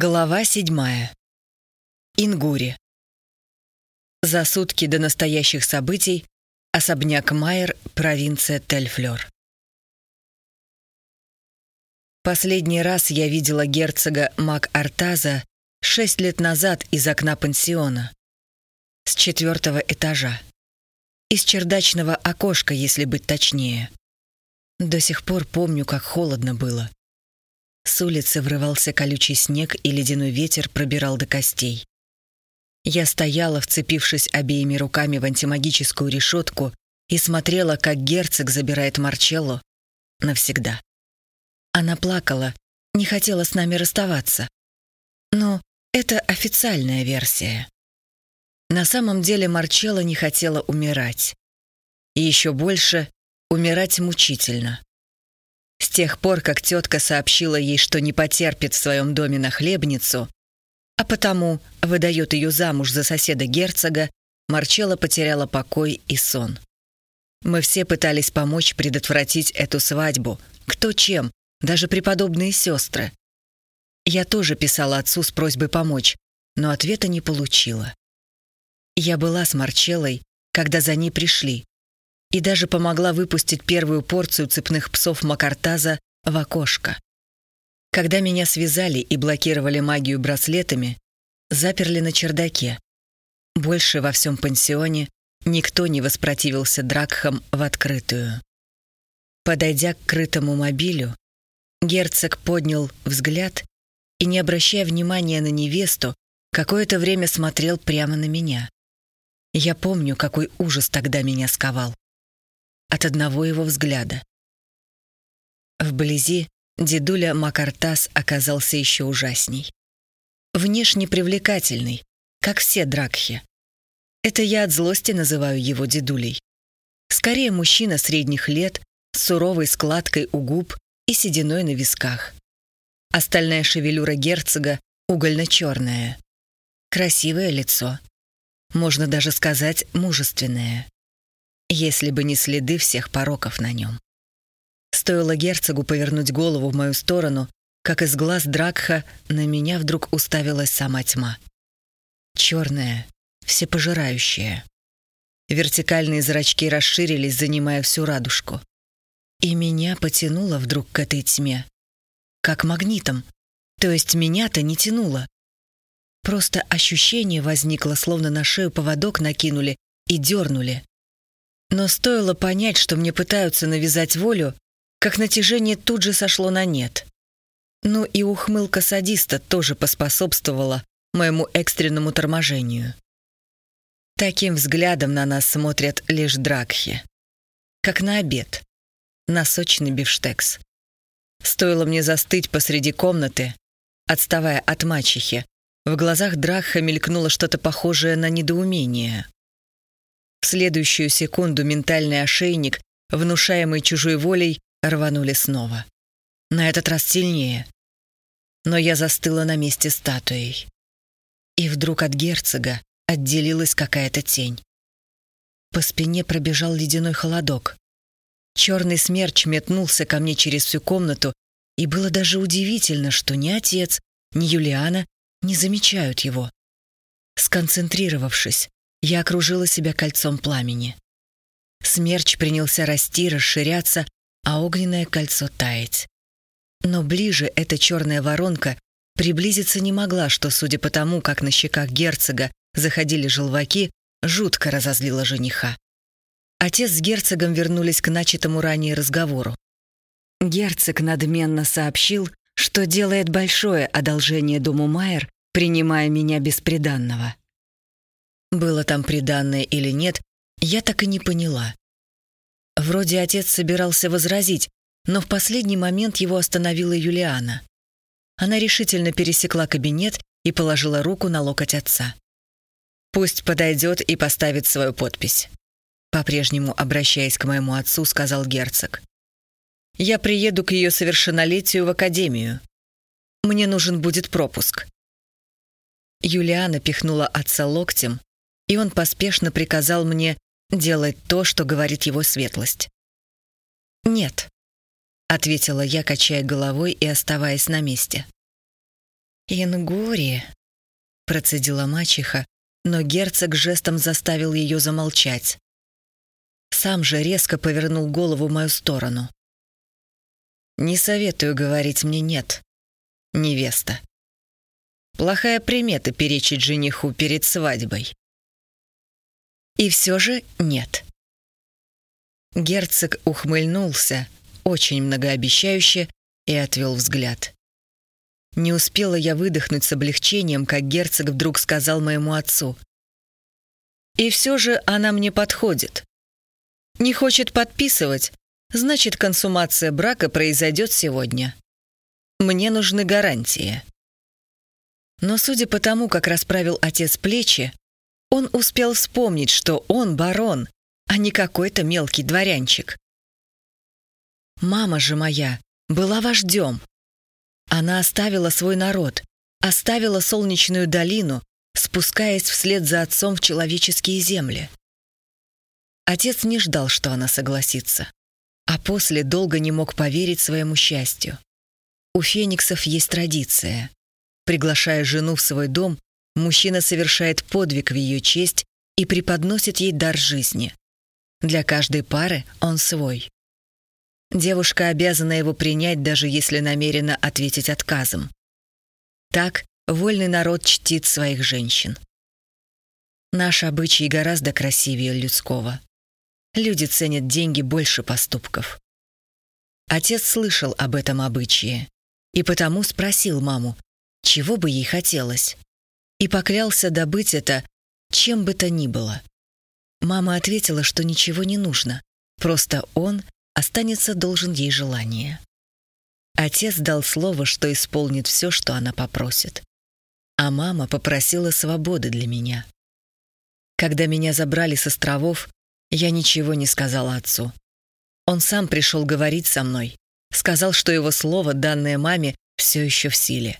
Глава седьмая. Ингури. За сутки до настоящих событий особняк Майер, провинция Тельфлер. Последний раз я видела герцога Мак-Артаза шесть лет назад из окна пансиона. С четвертого этажа. Из чердачного окошка, если быть точнее. До сих пор помню, как холодно было. С улицы врывался колючий снег, и ледяной ветер пробирал до костей. Я стояла, вцепившись обеими руками в антимагическую решетку, и смотрела, как герцог забирает Марчелло навсегда. Она плакала, не хотела с нами расставаться. Но это официальная версия. На самом деле Марчелло не хотела умирать. И еще больше — умирать мучительно. С тех пор, как тетка сообщила ей, что не потерпит в своем доме нахлебницу, а потому выдает ее замуж за соседа герцога, Марчелла потеряла покой и сон. Мы все пытались помочь предотвратить эту свадьбу. Кто чем, даже преподобные сестры. Я тоже писала отцу с просьбой помочь, но ответа не получила. Я была с Марчеллой, когда за ней пришли, и даже помогла выпустить первую порцию цепных псов Макартаза в окошко. Когда меня связали и блокировали магию браслетами, заперли на чердаке. Больше во всем пансионе никто не воспротивился Дракхам в открытую. Подойдя к крытому мобилю, герцог поднял взгляд и, не обращая внимания на невесту, какое-то время смотрел прямо на меня. Я помню, какой ужас тогда меня сковал от одного его взгляда. Вблизи дедуля Макартас оказался еще ужасней. Внешне привлекательный, как все дракхи. Это я от злости называю его дедулей. Скорее мужчина средних лет, с суровой складкой у губ и сединой на висках. Остальная шевелюра герцога угольно-черная. Красивое лицо. Можно даже сказать, мужественное если бы не следы всех пороков на нем. Стоило герцогу повернуть голову в мою сторону, как из глаз Дракха на меня вдруг уставилась сама тьма. Черная, всепожирающая. Вертикальные зрачки расширились, занимая всю радужку. И меня потянуло вдруг к этой тьме. Как магнитом. То есть меня-то не тянуло. Просто ощущение возникло, словно на шею поводок накинули и дернули. Но стоило понять, что мне пытаются навязать волю, как натяжение тут же сошло на нет. Ну и ухмылка садиста тоже поспособствовала моему экстренному торможению. Таким взглядом на нас смотрят лишь дракхи. Как на обед. На сочный бифштекс. Стоило мне застыть посреди комнаты, отставая от мачехи, в глазах Дракха мелькнуло что-то похожее на недоумение. В следующую секунду ментальный ошейник, внушаемый чужой волей, рванули снова. На этот раз сильнее. Но я застыла на месте статуей. И вдруг от герцога отделилась какая-то тень. По спине пробежал ледяной холодок. Черный смерч метнулся ко мне через всю комнату, и было даже удивительно, что ни отец, ни Юлиана не замечают его. Сконцентрировавшись, я окружила себя кольцом пламени. Смерч принялся расти, расширяться, а огненное кольцо таять. Но ближе эта черная воронка приблизиться не могла, что, судя по тому, как на щеках герцога заходили желваки, жутко разозлила жениха. Отец с герцогом вернулись к начатому ранее разговору. Герцог надменно сообщил, что делает большое одолжение дому Майер, принимая меня бесприданного. Было там приданное или нет, я так и не поняла. Вроде отец собирался возразить, но в последний момент его остановила Юлиана. Она решительно пересекла кабинет и положила руку на локоть отца. «Пусть подойдет и поставит свою подпись», по-прежнему обращаясь к моему отцу, сказал герцог. «Я приеду к ее совершеннолетию в академию. Мне нужен будет пропуск». Юлиана пихнула отца локтем, и он поспешно приказал мне делать то, что говорит его светлость. «Нет», — ответила я, качая головой и оставаясь на месте. «Ингури», — процедила мачеха, но герцог жестом заставил ее замолчать. Сам же резко повернул голову в мою сторону. «Не советую говорить мне «нет», невеста. Плохая примета перечить жениху перед свадьбой. И все же нет. Герцог ухмыльнулся, очень многообещающе, и отвел взгляд. Не успела я выдохнуть с облегчением, как герцог вдруг сказал моему отцу. «И все же она мне подходит. Не хочет подписывать, значит, консумация брака произойдет сегодня. Мне нужны гарантии». Но судя по тому, как расправил отец плечи, он успел вспомнить, что он барон, а не какой-то мелкий дворянчик. Мама же моя была вождем. Она оставила свой народ, оставила солнечную долину, спускаясь вслед за отцом в человеческие земли. Отец не ждал, что она согласится, а после долго не мог поверить своему счастью. У фениксов есть традиция. Приглашая жену в свой дом, мужчина совершает подвиг в ее честь и преподносит ей дар жизни. Для каждой пары он свой. Девушка обязана его принять, даже если намерена ответить отказом. Так вольный народ чтит своих женщин. Наш обычай гораздо красивее людского. Люди ценят деньги больше поступков. Отец слышал об этом обычае и потому спросил маму, чего бы ей хотелось, и поклялся добыть это чем бы то ни было. Мама ответила, что ничего не нужно, просто он останется должен ей желание. Отец дал слово, что исполнит все, что она попросит. А мама попросила свободы для меня. Когда меня забрали с островов, я ничего не сказала отцу. Он сам пришел говорить со мной, сказал, что его слово, данное маме, все еще в силе.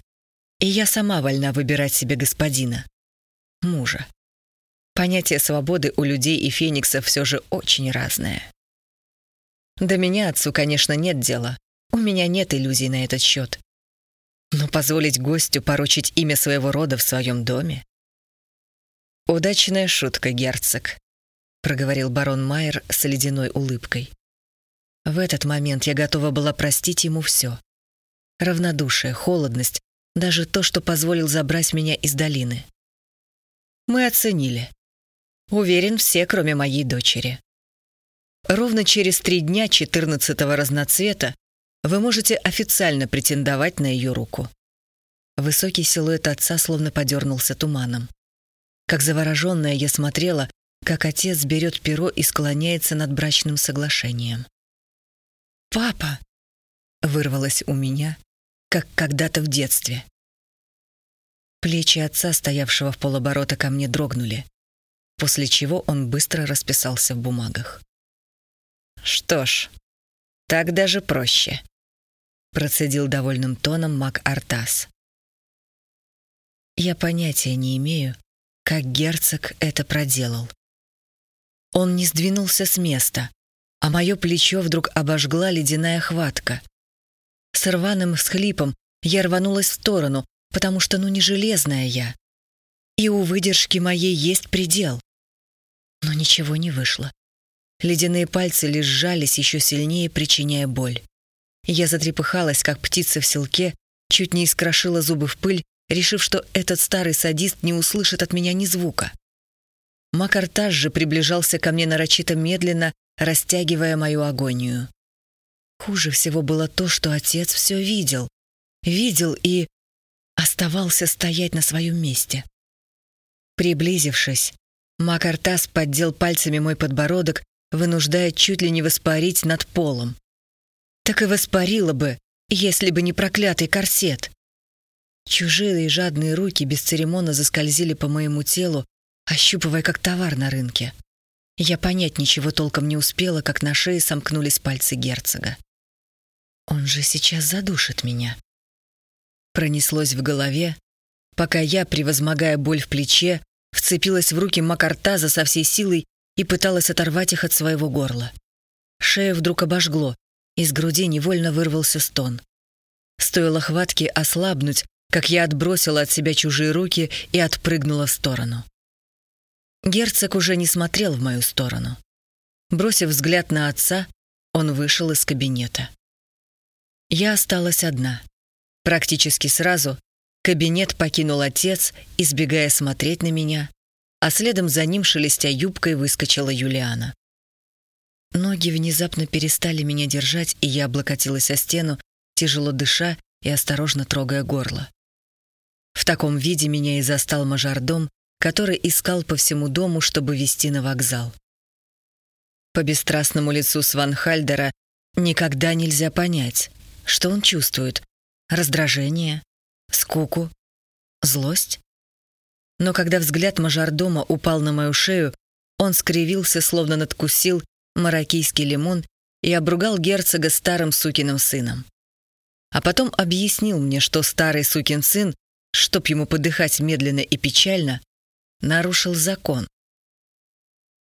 И я сама вольна выбирать себе господина. Мужа. Понятие свободы у людей и фениксов все же очень разное. До меня отцу, конечно, нет дела. У меня нет иллюзий на этот счет. Но позволить гостю поручить имя своего рода в своем доме? «Удачная шутка, герцог», — проговорил барон Майер с ледяной улыбкой. В этот момент я готова была простить ему все. Равнодушие, холодность, даже то, что позволил забрать меня из долины. Мы оценили. Уверен, все, кроме моей дочери. Ровно через три дня 14-го разноцвета вы можете официально претендовать на ее руку. Высокий силуэт отца словно подернулся туманом. Как завороженная я смотрела, как отец берет перо и склоняется над брачным соглашением. «Папа!» — вырвалось у меня, как когда-то в детстве. Плечи отца, стоявшего в полоборота, ко мне дрогнули, после чего он быстро расписался в бумагах. «Что ж, так даже проще», — процедил довольным тоном маг Артас. Я понятия не имею, как герцог это проделал. Он не сдвинулся с места, а мое плечо вдруг обожгла ледяная хватка. С рваным всхлипом я рванулась в сторону, потому что ну не железная я. И у выдержки моей есть предел. Но ничего не вышло. Ледяные пальцы лишь сжались еще сильнее, причиняя боль. Я затрепыхалась, как птица в селке, чуть не искрошила зубы в пыль, решив, что этот старый садист не услышит от меня ни звука. Макартаж же приближался ко мне нарочито медленно, растягивая мою агонию. Хуже всего было то, что отец все видел. Видел и оставался стоять на своем месте. Приблизившись, Макартас поддел пальцами мой подбородок, вынуждая чуть ли не воспарить над полом. Так и воспарило бы, если бы не проклятый корсет. Чужие и жадные руки бесцеремонно заскользили по моему телу, ощупывая как товар на рынке. Я понять ничего толком не успела, как на шее сомкнулись пальцы герцога. Он же сейчас задушит меня. Пронеслось в голове, пока я, превозмогая боль в плече, вцепилась в руки Макартаза со всей силой и пыталась оторвать их от своего горла. Шею вдруг обожгло, из груди невольно вырвался стон. Стоило хватке ослабнуть, как я отбросила от себя чужие руки и отпрыгнула в сторону. Герцог уже не смотрел в мою сторону. Бросив взгляд на отца, он вышел из кабинета. Я осталась одна. Практически сразу кабинет покинул отец, избегая смотреть на меня, а следом за ним, шелестя юбкой, выскочила Юлиана. Ноги внезапно перестали меня держать, и я облокотилась о стену, тяжело дыша и осторожно трогая горло. В таком виде меня и застал мажордом, который искал по всему дому, чтобы вести на вокзал. По бесстрастному лицу Сванхальдера никогда нельзя понять, что он чувствует. Раздражение, скуку, злость. Но когда взгляд мажордома упал на мою шею, он скривился, словно надкусил мароккийский лимон и обругал герцога старым сукиным сыном. А потом объяснил мне, что старый сукин сын, чтоб ему подыхать медленно и печально, нарушил закон.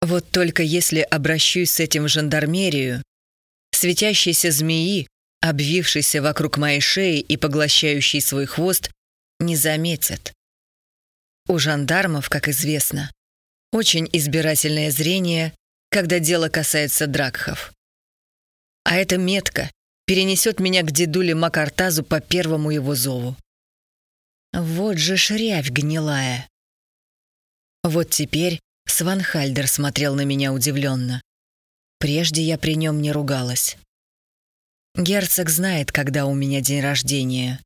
Вот только если обращусь с этим в жандармерию, светящейся змеи, обвившейся вокруг моей шеи и поглощающей свой хвост, не заметят. У жандармов, как известно, очень избирательное зрение, когда дело касается дракхов. А эта метка перенесет меня к дедуле Макартазу по первому его зову. Вот же шрявь гнилая. Вот теперь Сванхальдер смотрел на меня удивленно. Прежде я при нем не ругалась. Герцог знает, когда у меня день рождения,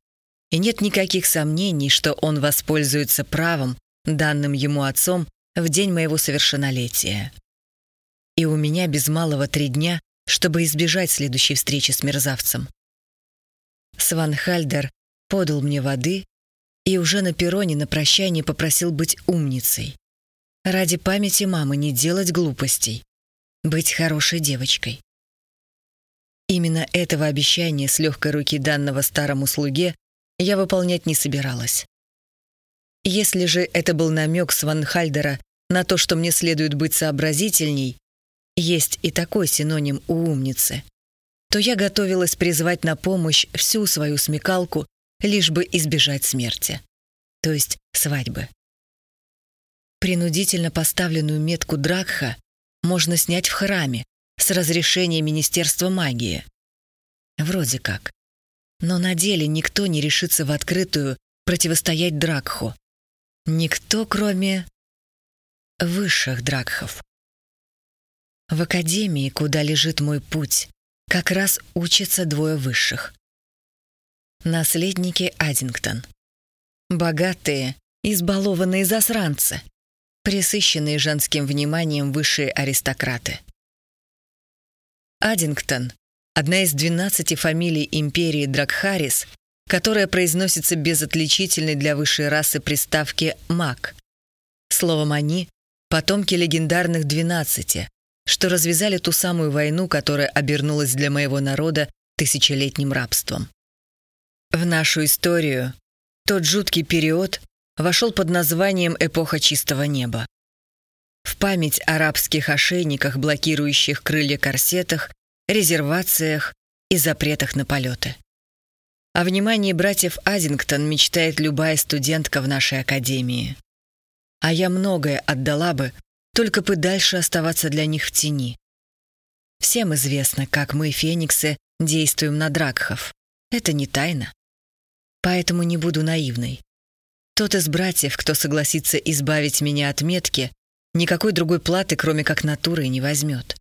и нет никаких сомнений, что он воспользуется правом, данным ему отцом, в день моего совершеннолетия. И у меня без малого три дня, чтобы избежать следующей встречи с мерзавцем. Сванхальдер подал мне воды и уже на перроне на прощание попросил быть умницей. Ради памяти мамы не делать глупостей. Быть хорошей девочкой. Именно этого обещания с легкой руки данного старому слуге я выполнять не собиралась. Если же это был намек Сванхальдера на то, что мне следует быть сообразительней, есть и такой синоним у умницы, то я готовилась призвать на помощь всю свою смекалку, лишь бы избежать смерти, то есть свадьбы. Принудительно поставленную метку Дракха можно снять в храме с разрешения Министерства магии. Вроде как. Но на деле никто не решится в открытую противостоять Дракху. Никто, кроме высших Дракхов. В академии, куда лежит мой путь, как раз учатся двое высших. Наследники Аддингтон. Богатые, избалованные засранцы — присыщенные женским вниманием высшие аристократы. Аддингтон — одна из 12 фамилий империи Дракхарис, которая произносится без отличительной для высшей расы приставки «маг». Словом, они — потомки легендарных двенадцати, что развязали ту самую войну, которая обернулась для моего народа тысячелетним рабством. В нашу историю тот жуткий период вошел под названием «Эпоха чистого неба». В память арабских ошейниках, блокирующих крылья корсетах, резервациях и запретах на полеты. О внимании братьев Азингтон мечтает любая студентка в нашей академии. А я многое отдала бы, только бы дальше оставаться для них в тени. Всем известно, как мы, фениксы, действуем на дракхов. Это не тайна. Поэтому не буду наивной. Тот из братьев, кто согласится избавить меня от метки, никакой другой платы, кроме как натуры, не возьмет.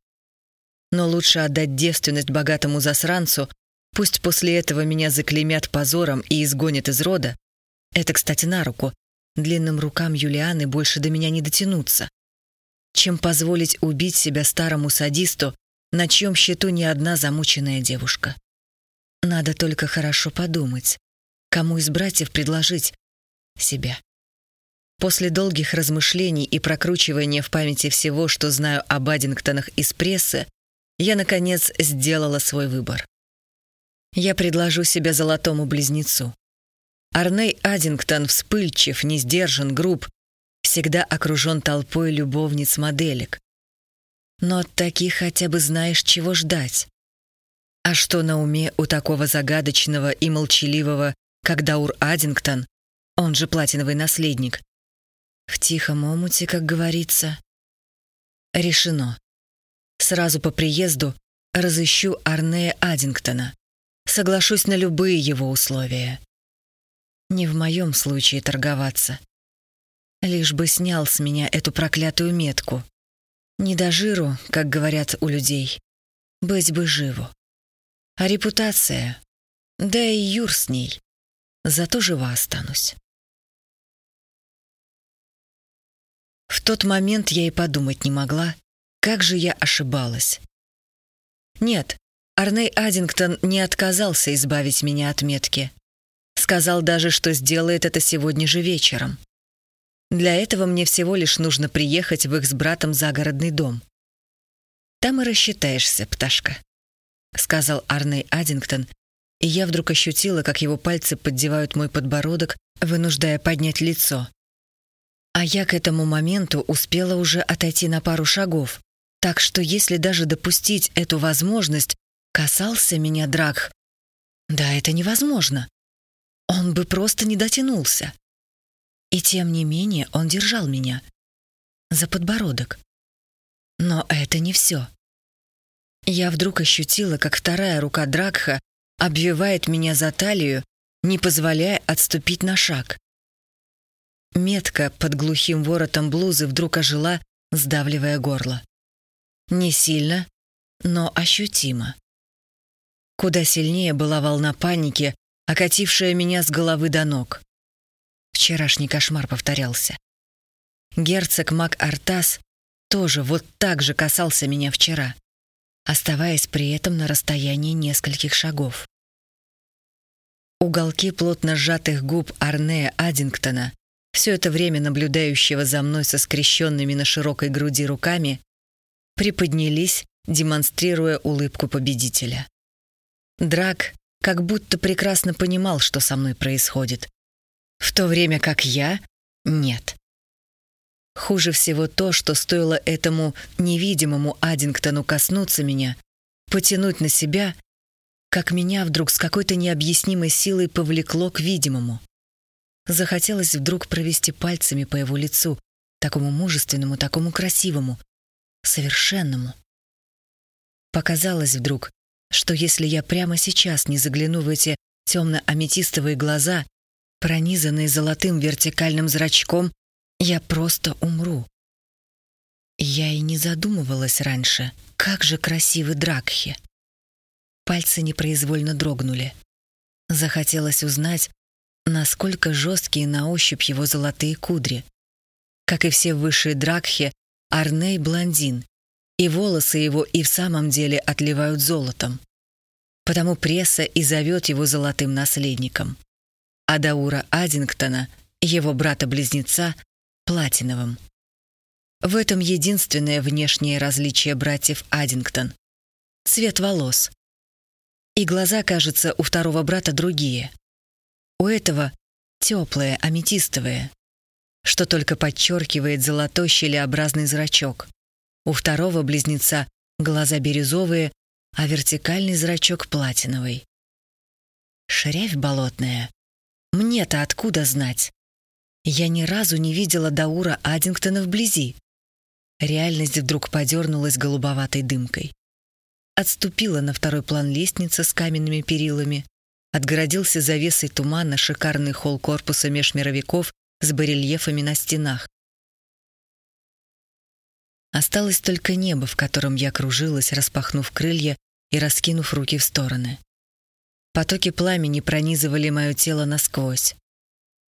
Но лучше отдать девственность богатому засранцу, пусть после этого меня заклеймят позором и изгонят из рода. Это, кстати, на руку. Длинным рукам Юлианы больше до меня не дотянуться. Чем позволить убить себя старому садисту, на чьем счету ни одна замученная девушка. Надо только хорошо подумать, кому из братьев предложить, себя. После долгих размышлений и прокручивания в памяти всего, что знаю об Аддингтонах из прессы, я, наконец, сделала свой выбор. Я предложу себя золотому близнецу. Арней Аддингтон вспыльчив, не сдержан, груб, всегда окружен толпой любовниц-моделек. Но от таких хотя бы знаешь, чего ждать. А что на уме у такого загадочного и молчаливого, как Даур Аддингтон, он же платиновый наследник. В тихом омуте, как говорится. Решено. Сразу по приезду разыщу Арнея Аддингтона. Соглашусь на любые его условия. Не в моем случае торговаться. Лишь бы снял с меня эту проклятую метку. Не до жиру, как говорят у людей. Быть бы живу. А репутация? Да и юр с ней. Зато жива останусь. В тот момент я и подумать не могла, как же я ошибалась. Нет, Арней Аддингтон не отказался избавить меня от метки. Сказал даже, что сделает это сегодня же вечером. Для этого мне всего лишь нужно приехать в их с братом загородный дом. «Там и рассчитаешься, пташка», — сказал Арней Аддингтон, и я вдруг ощутила, как его пальцы поддевают мой подбородок, вынуждая поднять лицо. А я к этому моменту успела уже отойти на пару шагов, так что если даже допустить эту возможность, касался меня Драк. Да, это невозможно. Он бы просто не дотянулся. И тем не менее он держал меня за подбородок. Но это не все. Я вдруг ощутила, как вторая рука Дракха обвивает меня за талию, не позволяя отступить на шаг. Метка под глухим воротом блузы вдруг ожила, сдавливая горло. Не сильно, но ощутимо. Куда сильнее была волна паники, окатившая меня с головы до ног. Вчерашний кошмар повторялся. Герцог Мак Артас тоже вот так же касался меня вчера, оставаясь при этом на расстоянии нескольких шагов. Уголки плотно сжатых губ Арнея Аддингтона, все это время наблюдающего за мной со скрещенными на широкой груди руками, приподнялись, демонстрируя улыбку победителя. Драк как будто прекрасно понимал, что со мной происходит, в то время как я — нет. Хуже всего то, что стоило этому невидимому Аддингтону коснуться меня, потянуть на себя, как меня вдруг с какой-то необъяснимой силой повлекло к видимому. Захотелось вдруг провести пальцами по его лицу, такому мужественному, такому красивому, совершенному. Показалось вдруг, что если я прямо сейчас не загляну в эти темно-аметистовые глаза, пронизанные золотым вертикальным зрачком, я просто умру. Я и не задумывалась раньше, как же красивы Дракхи. Пальцы непроизвольно дрогнули. Захотелось узнать, насколько жесткие на ощупь его золотые кудри. Как и все высшие Дракхи, Арней блондин, и волосы его и в самом деле отливают золотом. Потому пресса и зовет его золотым наследником. А Даура Аддингтона, его брата-близнеца, платиновым. В этом единственное внешнее различие братьев Аддингтон. Цвет волос. И глаза, кажется, у второго брата другие. У этого теплые, аметистовые, что только подчеркивает золотой щелеобразный зрачок. У второго близнеца глаза бирюзовые, а вертикальный зрачок платиновый. Шрявь болотная. Мне-то откуда знать? Я ни разу не видела Даура Аддингтона вблизи. Реальность вдруг подернулась голубоватой дымкой. Отступила на второй план лестница с каменными перилами, отгородился завесой тумана шикарный холл корпуса межмировиков с барельефами на стенах. Осталось только небо, в котором я кружилась, распахнув крылья и раскинув руки в стороны. Потоки пламени пронизывали мое тело насквозь.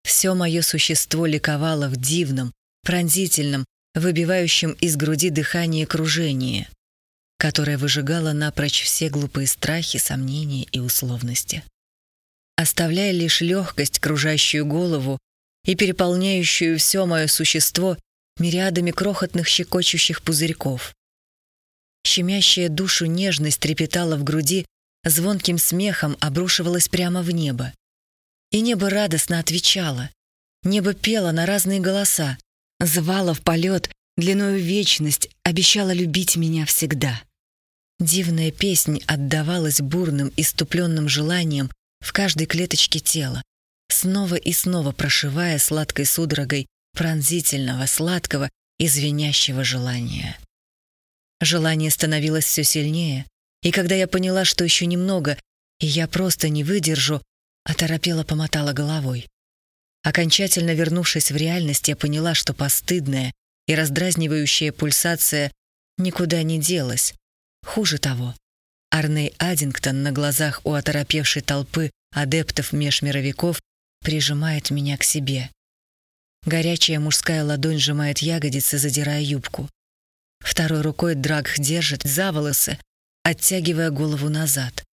Все мое существо ликовало в дивном, пронзительном, выбивающем из груди дыхание кружение, которое выжигало напрочь все глупые страхи, сомнения и условности. Оставляя лишь легкость, кружащую голову и переполняющую все мое существо мириадами крохотных щекочущих пузырьков. Щемящая душу нежность трепетала в груди, звонким смехом обрушивалась прямо в небо. И небо радостно отвечало. Небо пело на разные голоса, звало в полет, длиною вечность, обещало любить меня всегда. Дивная песнь отдавалась бурным, иступленным желанием в каждой клеточке тела, снова и снова прошивая сладкой судорогой пронзительного, сладкого и звенящего желания. Желание становилось все сильнее, и когда я поняла, что еще немного, и я просто не выдержу, оторопела помотала головой. Окончательно вернувшись в реальность, я поняла, что постыдная и раздразнивающая пульсация никуда не делась. Хуже того, Арней Аддингтон на глазах у оторопевшей толпы адептов межмировиков прижимает меня к себе. Горячая мужская ладонь сжимает ягодицы, задирая юбку. Второй рукой Драгх держит за волосы, оттягивая голову назад.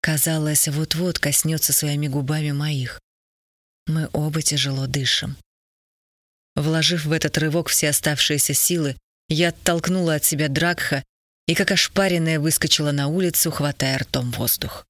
Казалось, вот-вот коснется своими губами моих. Мы оба тяжело дышим. Вложив в этот рывок все оставшиеся силы, я оттолкнула от себя Дракха и, как ошпаренная, выскочила на улицу, хватая ртом воздух.